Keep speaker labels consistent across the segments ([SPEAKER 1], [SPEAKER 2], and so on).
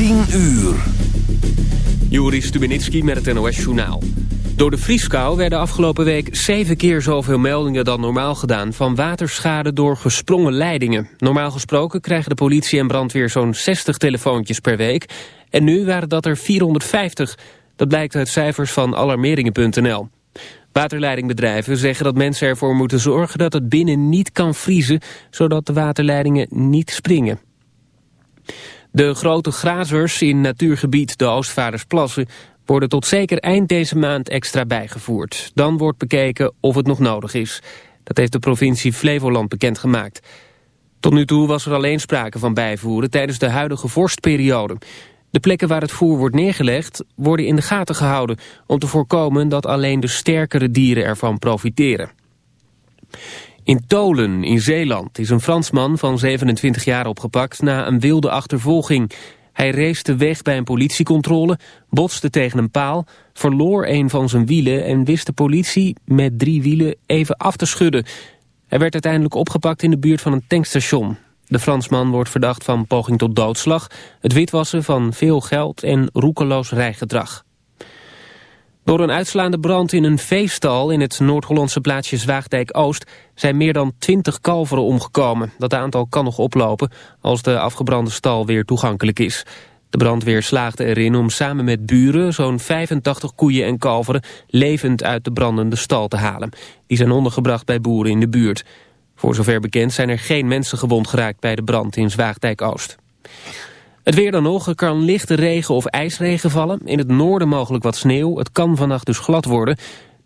[SPEAKER 1] 10 uur.
[SPEAKER 2] Joris Stubenitski met het NOS-journaal. Door de vrieskou werden afgelopen week zeven keer zoveel meldingen dan normaal gedaan... van waterschade door gesprongen leidingen. Normaal gesproken krijgen de politie en brandweer zo'n 60 telefoontjes per week. En nu waren dat er 450. Dat blijkt uit cijfers van alarmeringen.nl. Waterleidingbedrijven zeggen dat mensen ervoor moeten zorgen dat het binnen niet kan vriezen... zodat de waterleidingen niet springen. De grote grazers in natuurgebied de Oostvaardersplassen worden tot zeker eind deze maand extra bijgevoerd. Dan wordt bekeken of het nog nodig is. Dat heeft de provincie Flevoland bekendgemaakt. Tot nu toe was er alleen sprake van bijvoeren tijdens de huidige vorstperiode. De plekken waar het voer wordt neergelegd worden in de gaten gehouden... om te voorkomen dat alleen de sterkere dieren ervan profiteren. In Tolen in Zeeland is een Fransman van 27 jaar opgepakt na een wilde achtervolging. Hij race weg bij een politiecontrole, botste tegen een paal, verloor een van zijn wielen en wist de politie met drie wielen even af te schudden. Hij werd uiteindelijk opgepakt in de buurt van een tankstation. De Fransman wordt verdacht van poging tot doodslag, het witwassen van veel geld en roekeloos rijgedrag. Door een uitslaande brand in een veestal in het Noord-Hollandse plaatsje Zwaagdijk-Oost zijn meer dan 20 kalveren omgekomen. Dat aantal kan nog oplopen als de afgebrande stal weer toegankelijk is. De brandweer slaagde erin om samen met buren zo'n 85 koeien en kalveren levend uit de brandende stal te halen. Die zijn ondergebracht bij boeren in de buurt. Voor zover bekend zijn er geen mensen gewond geraakt bij de brand in Zwaagdijk-Oost. Het weer dan nog, er kan lichte regen of ijsregen vallen. In het noorden mogelijk wat sneeuw. Het kan vannacht dus glad worden.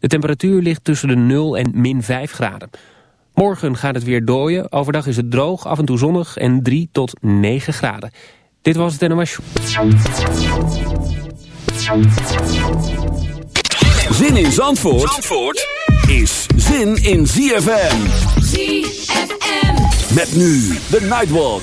[SPEAKER 2] De temperatuur ligt tussen de 0 en min 5 graden. Morgen gaat het weer dooien. Overdag is het droog, af en toe zonnig en 3 tot 9 graden. Dit was het NOS
[SPEAKER 1] Zin in Zandvoort, Zandvoort is zin in ZFM.
[SPEAKER 3] ZFM.
[SPEAKER 1] Met nu de Nightwalk.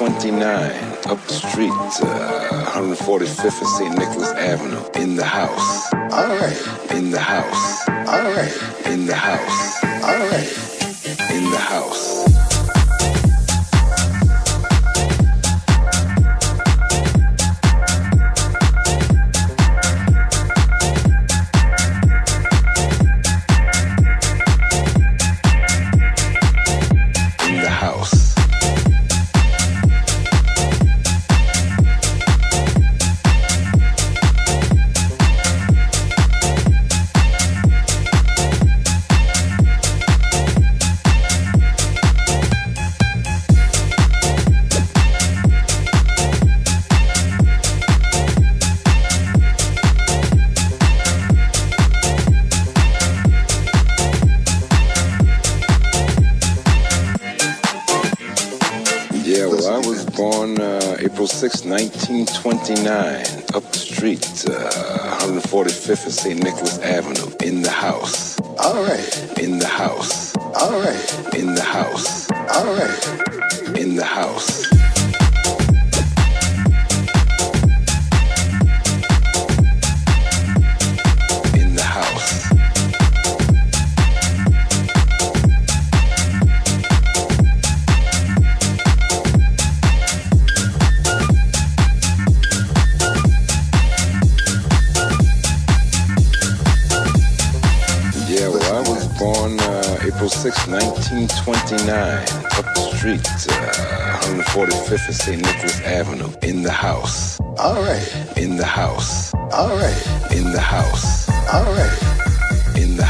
[SPEAKER 3] 1929, up the street, uh, 145th and St. Nicholas Avenue, in the house. All right. In the house. All right. In the house. All right. In the house. 1929, up the street, uh, 145th and St. Nicholas Avenue, in the house. All right. In the house. All right. In the house. All right. 1929, up the street, uh, 145th and St. Nicholas Avenue, in the house. All right. In the house. All right. In the house. All right. In the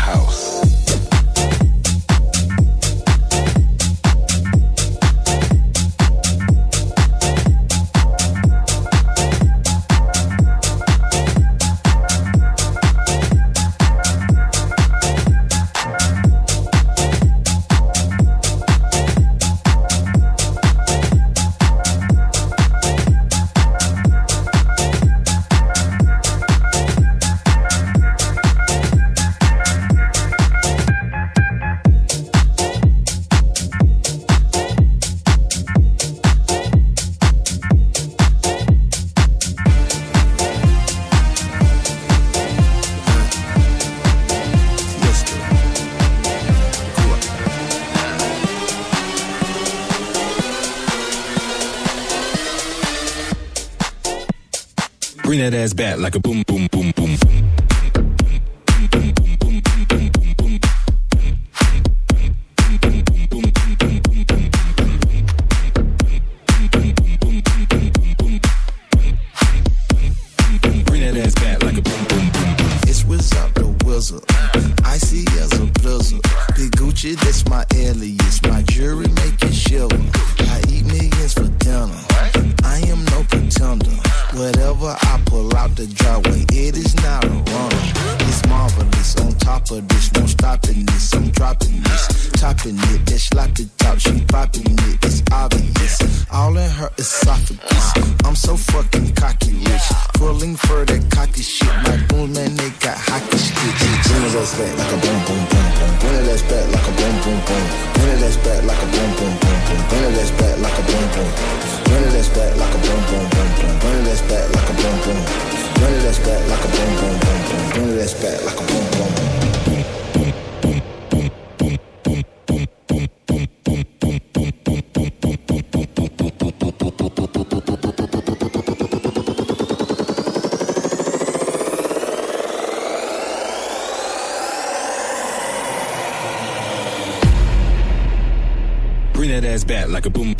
[SPEAKER 4] ass back like a
[SPEAKER 5] Out the driveway, it is not a runner. It's marvelous. On top of this, no stopping this. I'm dropping this, topping it. That sloppy top, she popping it. It's obvious. All in her esophagus. I'm so fucking cocky rich. Pulling for that cocky shit. My boom man, they got hockey sticks. Bring it back like a boom boom boom boom. Bring it back like a boom boom boom. Bring it back like a boom boom boom boom. Bring it back like a boom boom. Bring it back like a boom boom. back like a boom boom boom boom. Bring
[SPEAKER 4] that ass back like a boom boom. boom.
[SPEAKER 5] that ass back like a boom.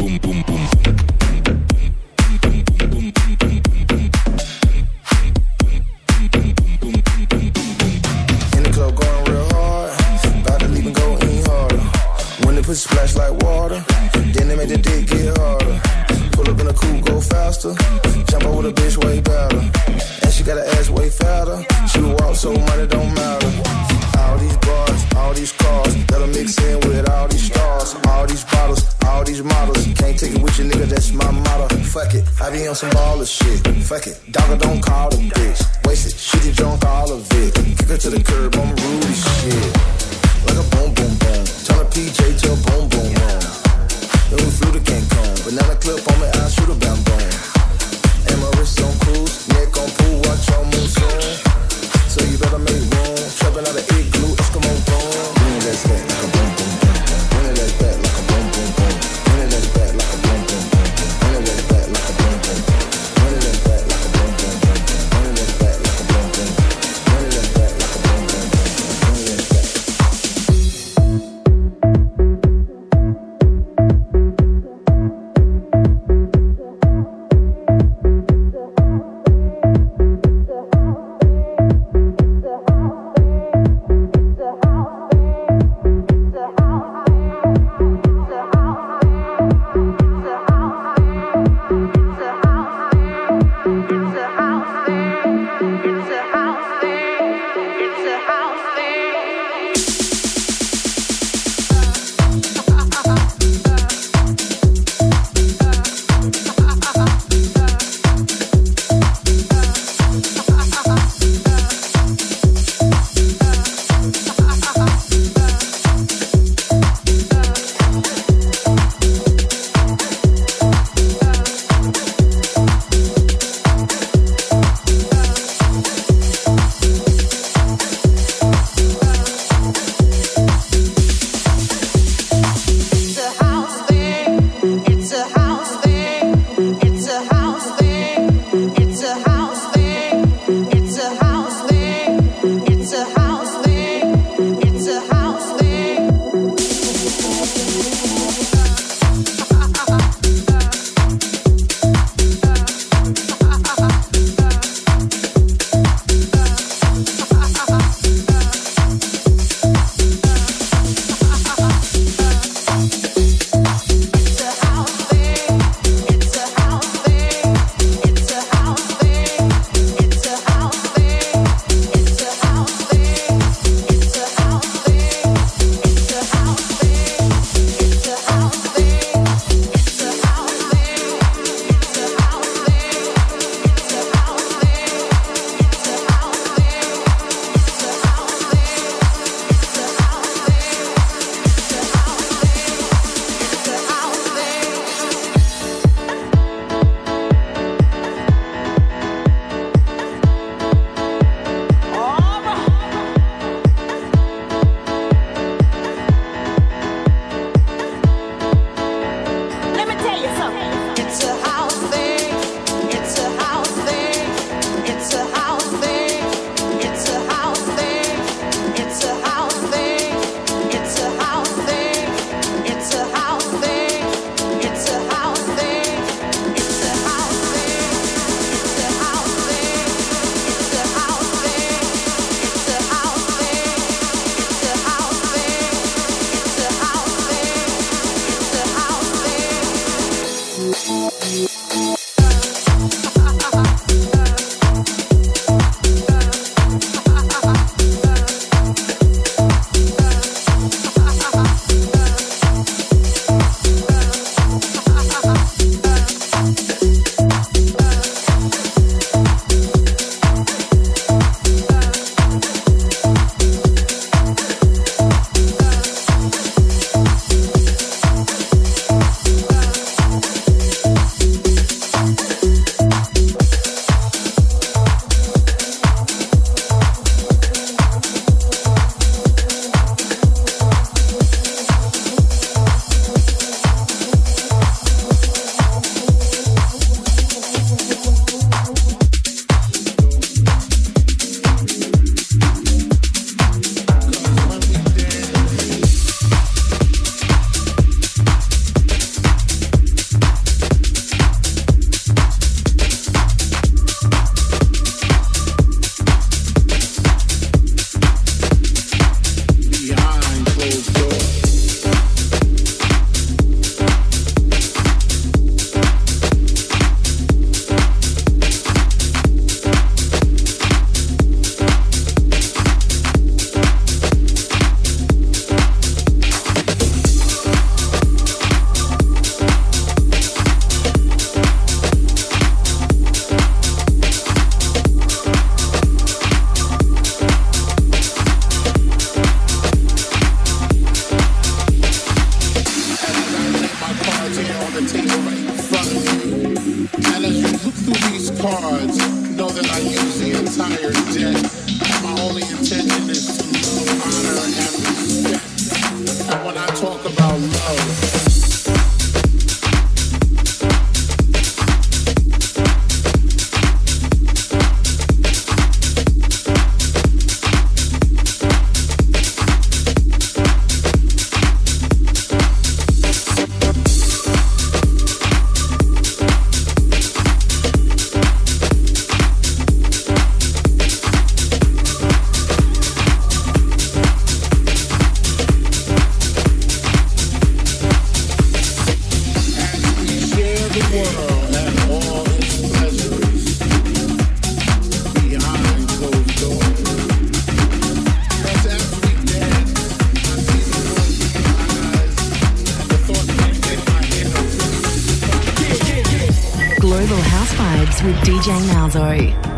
[SPEAKER 6] DJ Malzo.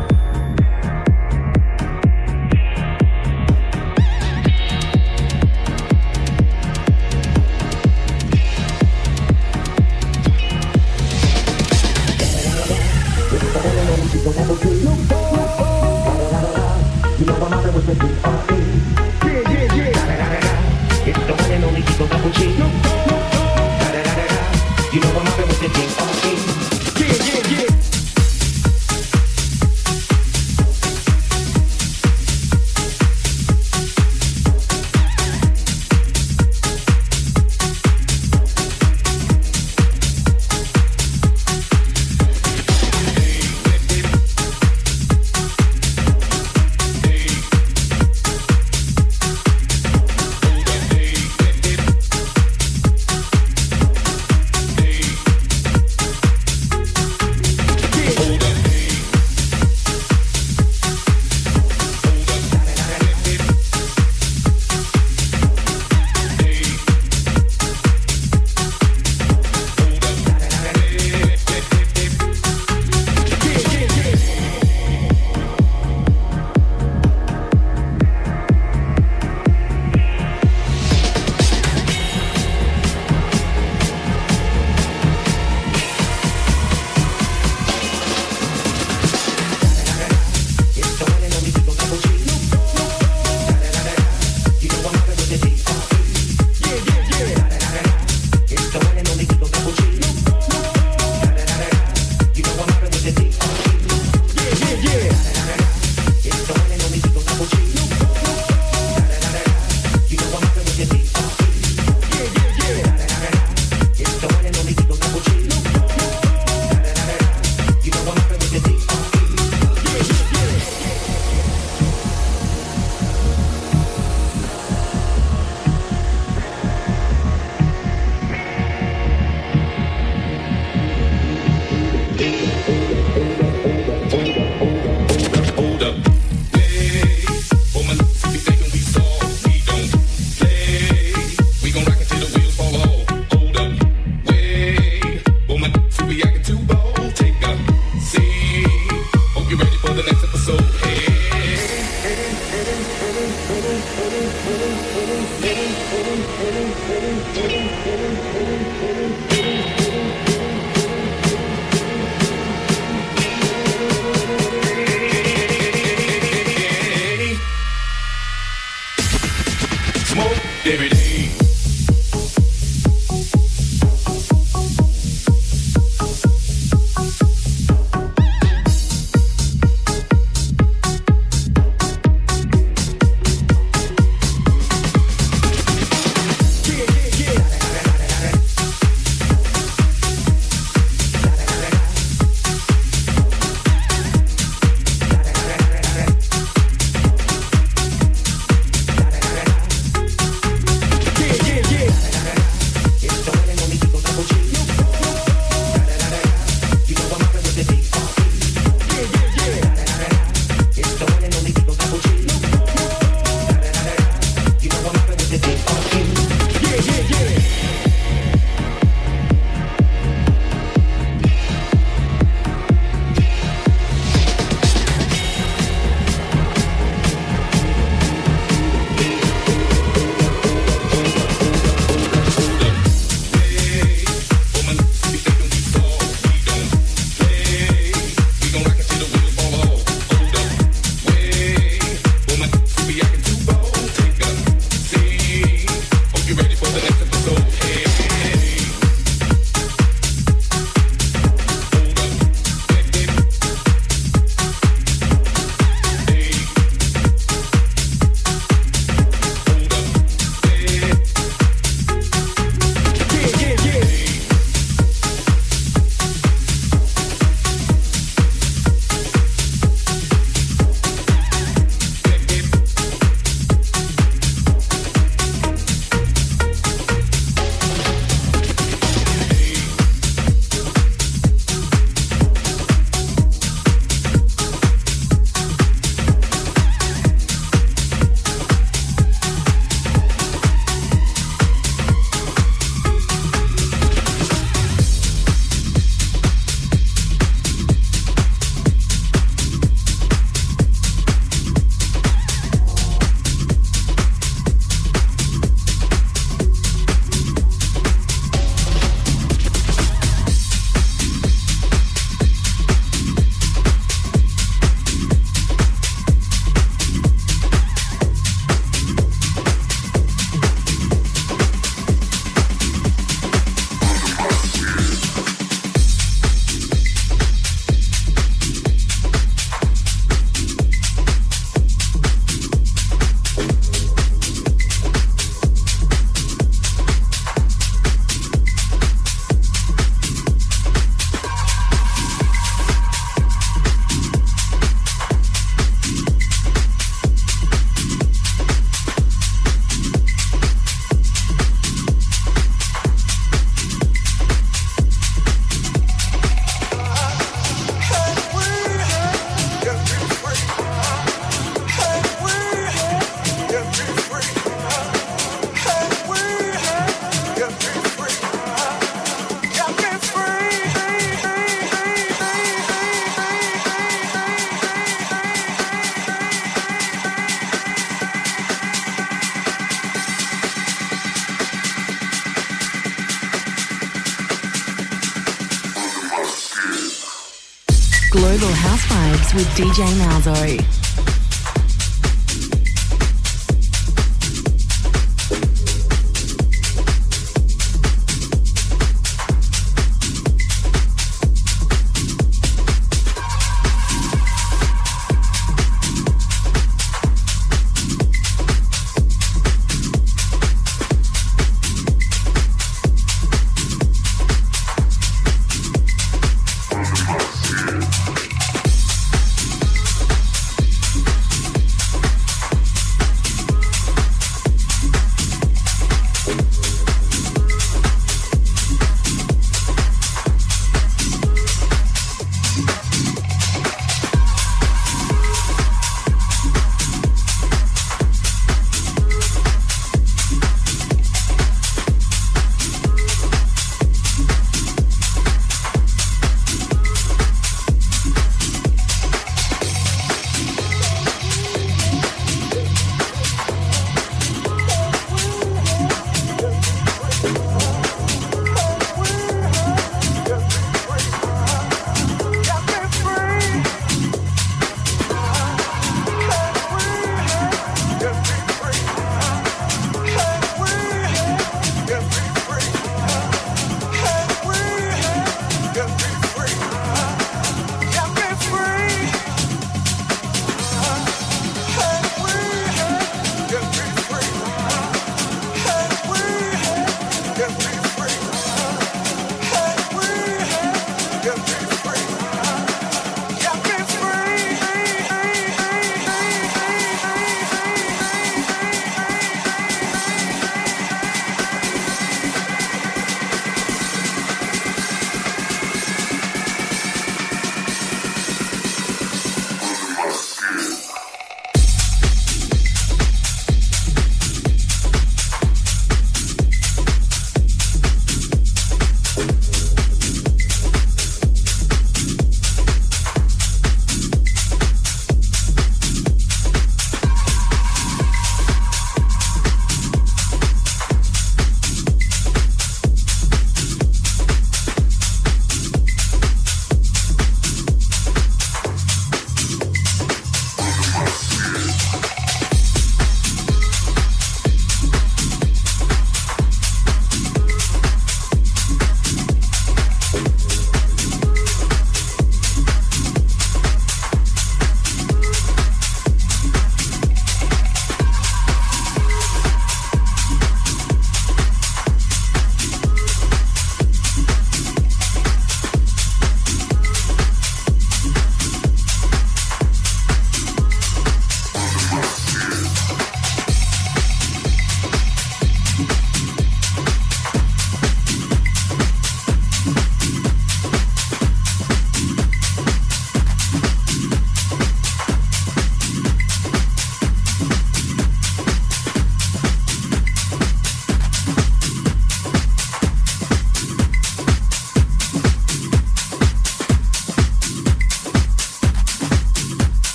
[SPEAKER 6] Sorry.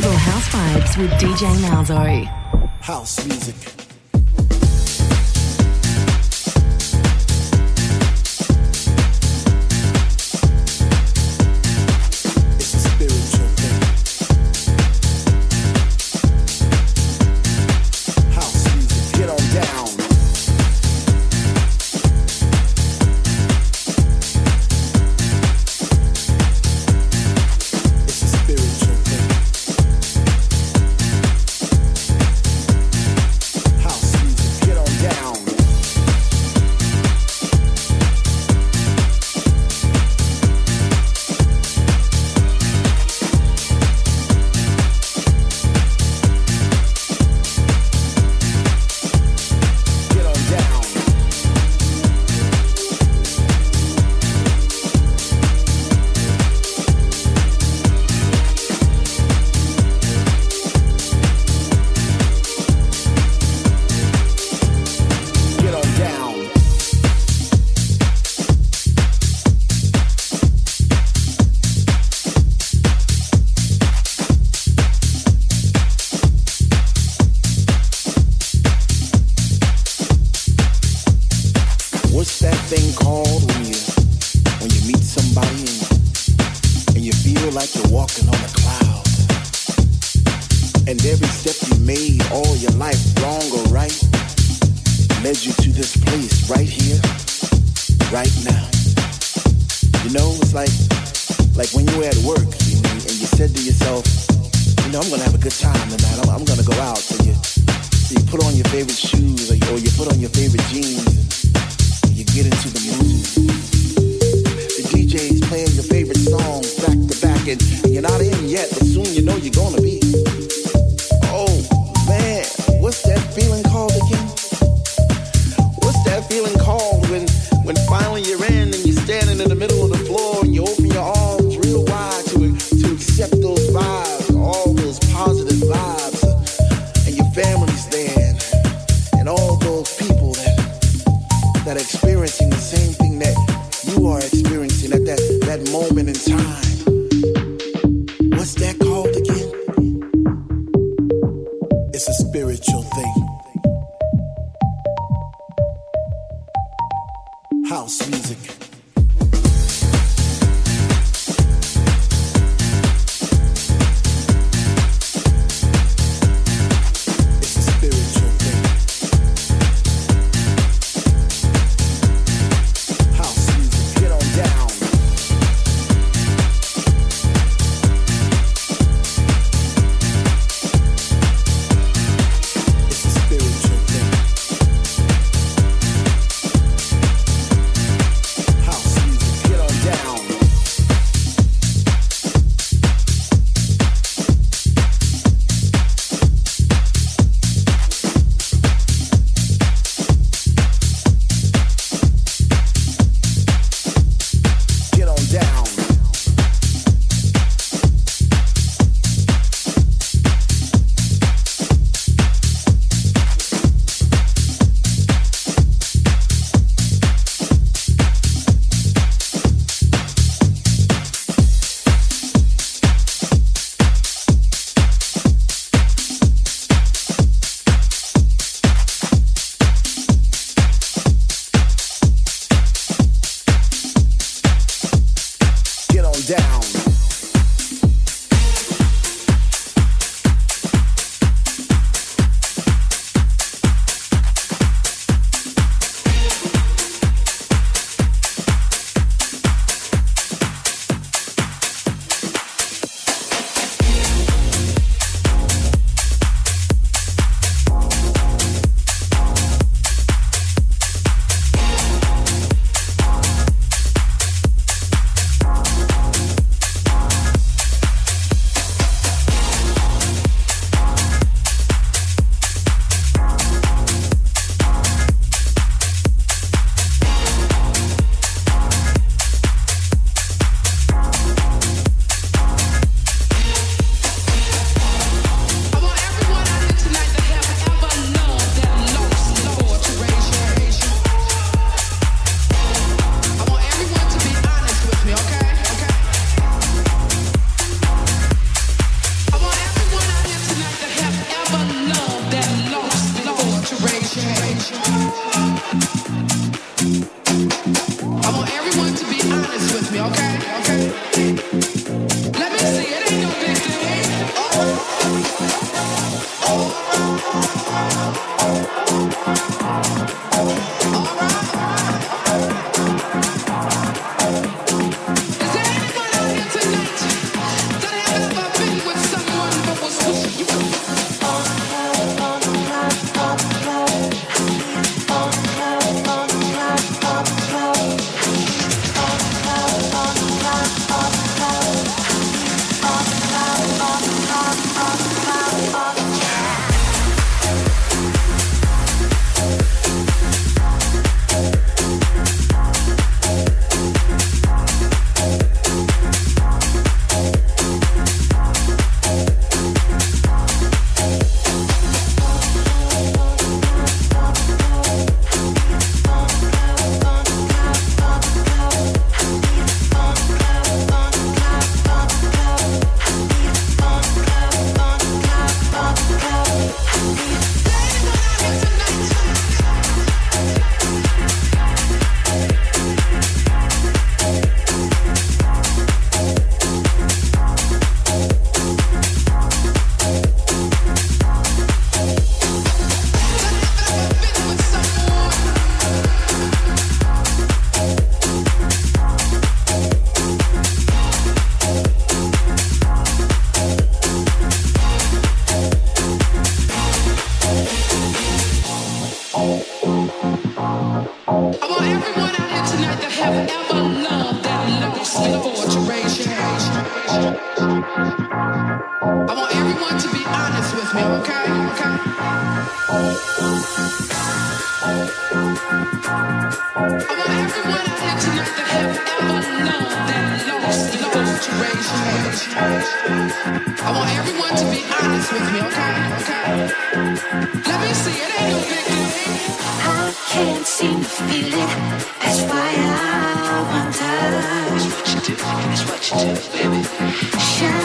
[SPEAKER 6] Global House Vibes with DJ Malzo.
[SPEAKER 7] House music. favorite jeans and you get into the mood. The DJ's playing your favorite songs back to
[SPEAKER 8] back and you're not in yet,
[SPEAKER 7] but soon you know you're gonna
[SPEAKER 8] be.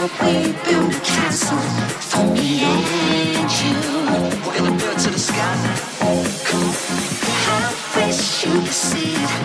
[SPEAKER 8] we build a castle for me and you.
[SPEAKER 7] We're gonna build to the sky.
[SPEAKER 8] Wish you could see it.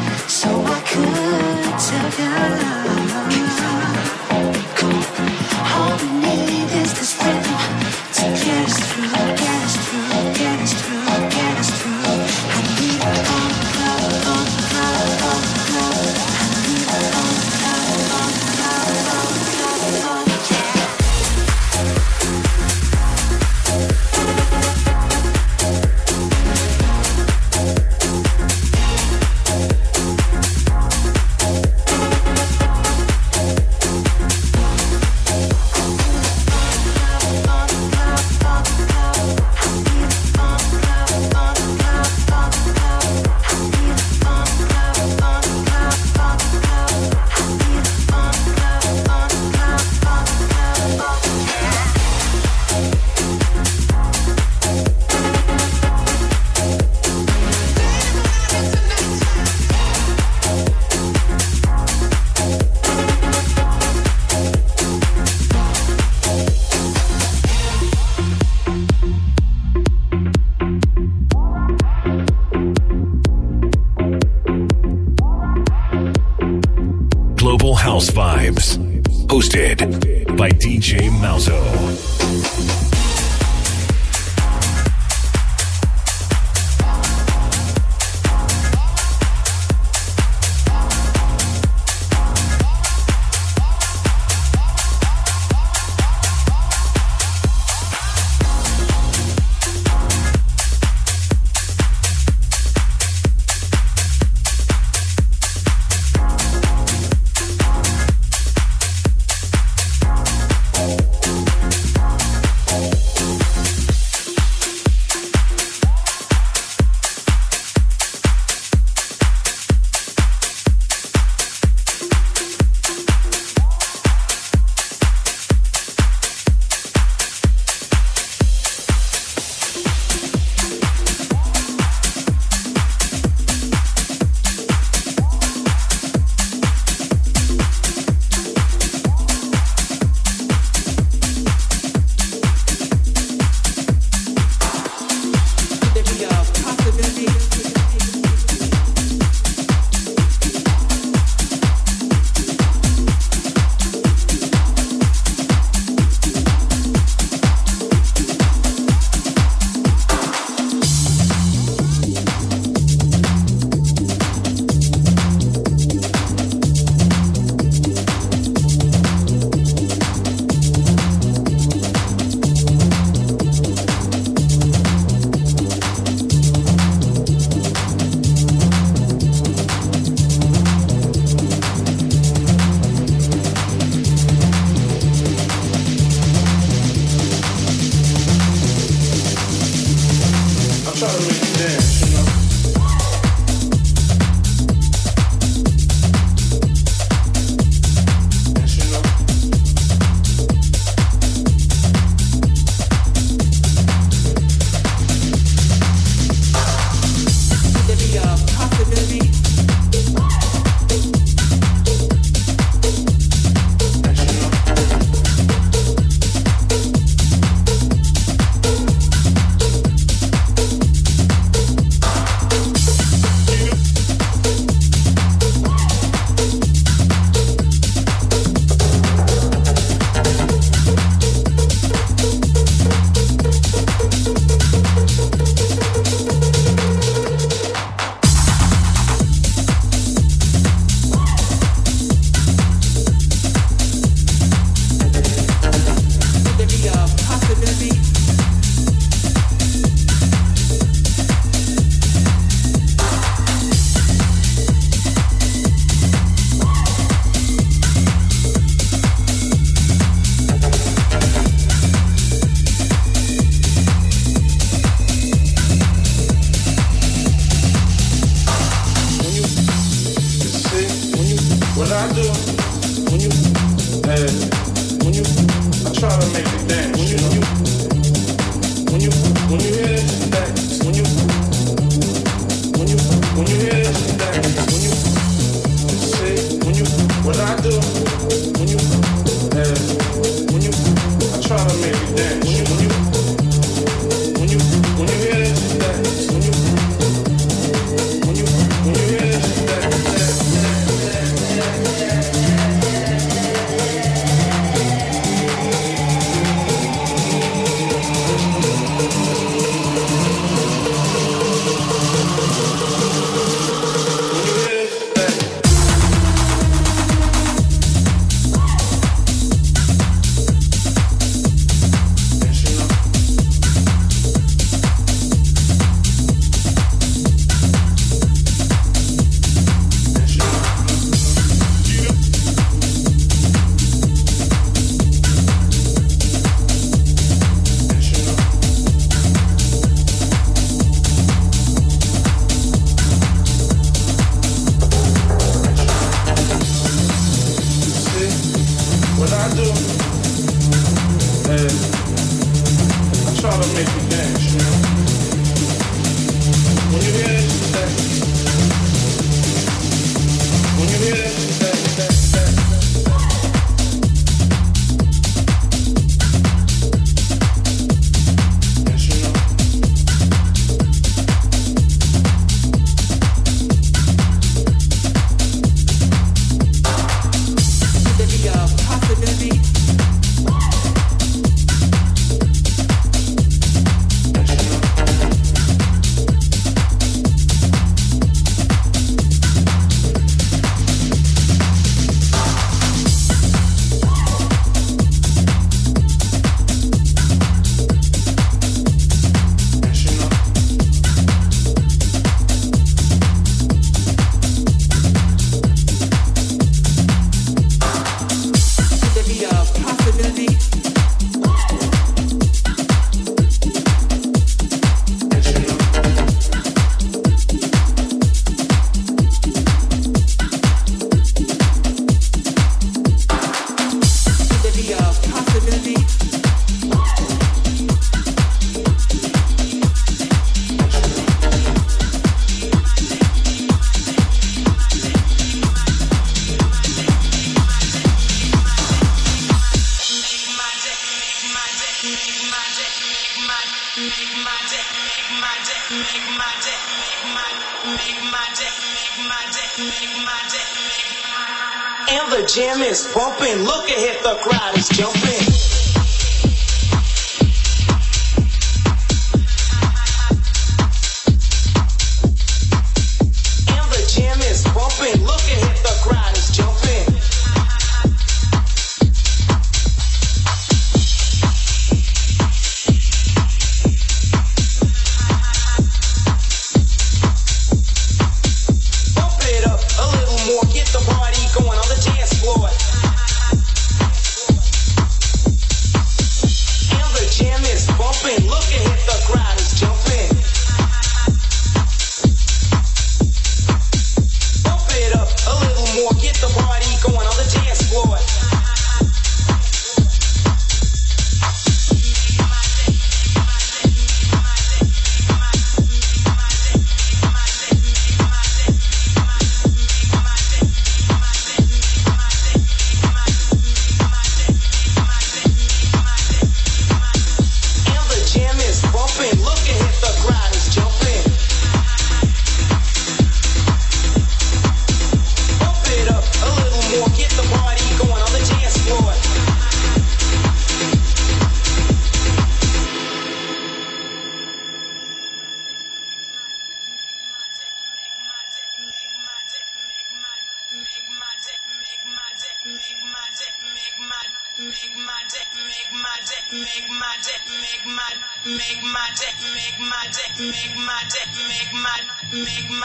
[SPEAKER 9] And the jam is pumping. Look ahead, the crowd is jumping.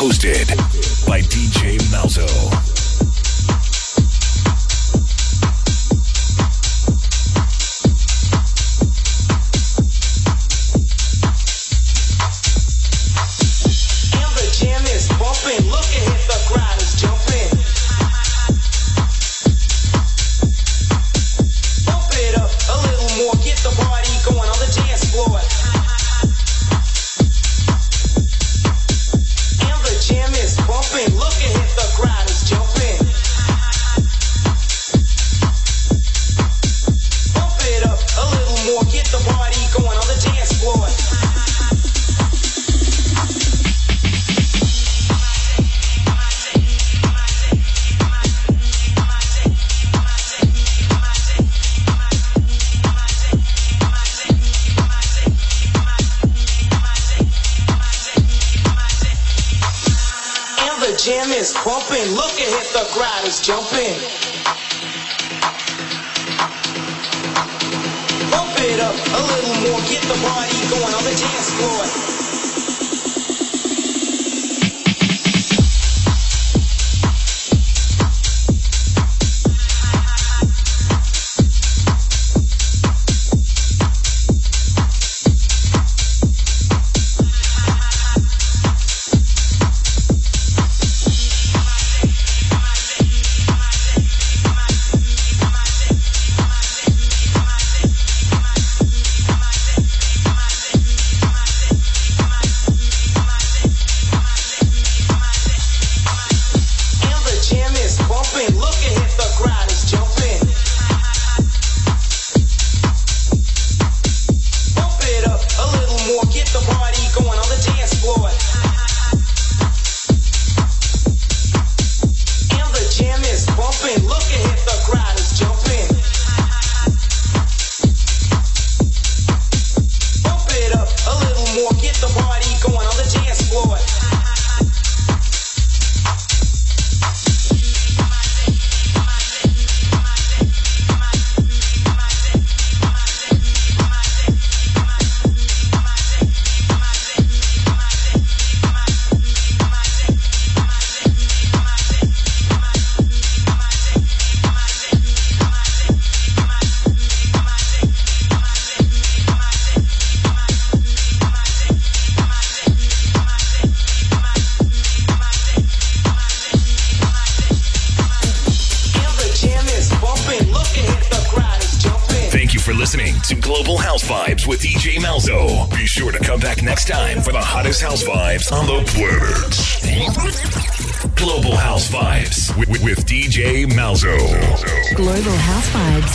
[SPEAKER 9] Hosted by DJ Malzo.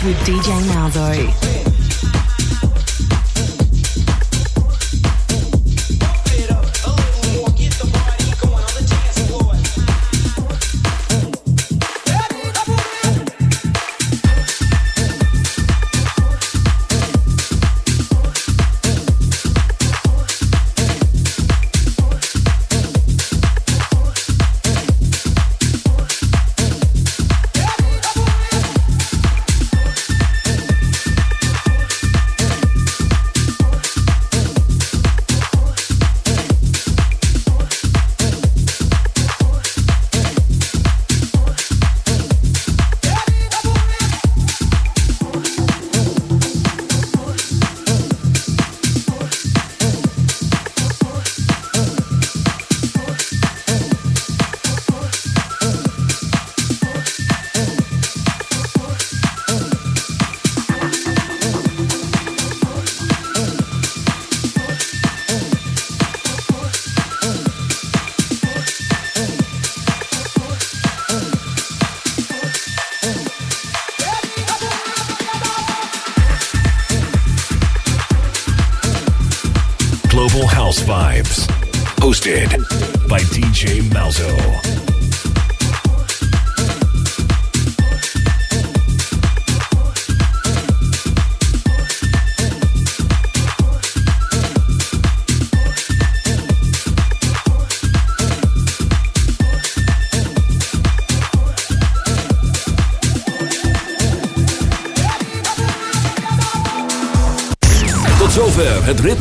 [SPEAKER 9] With DJ Malzo.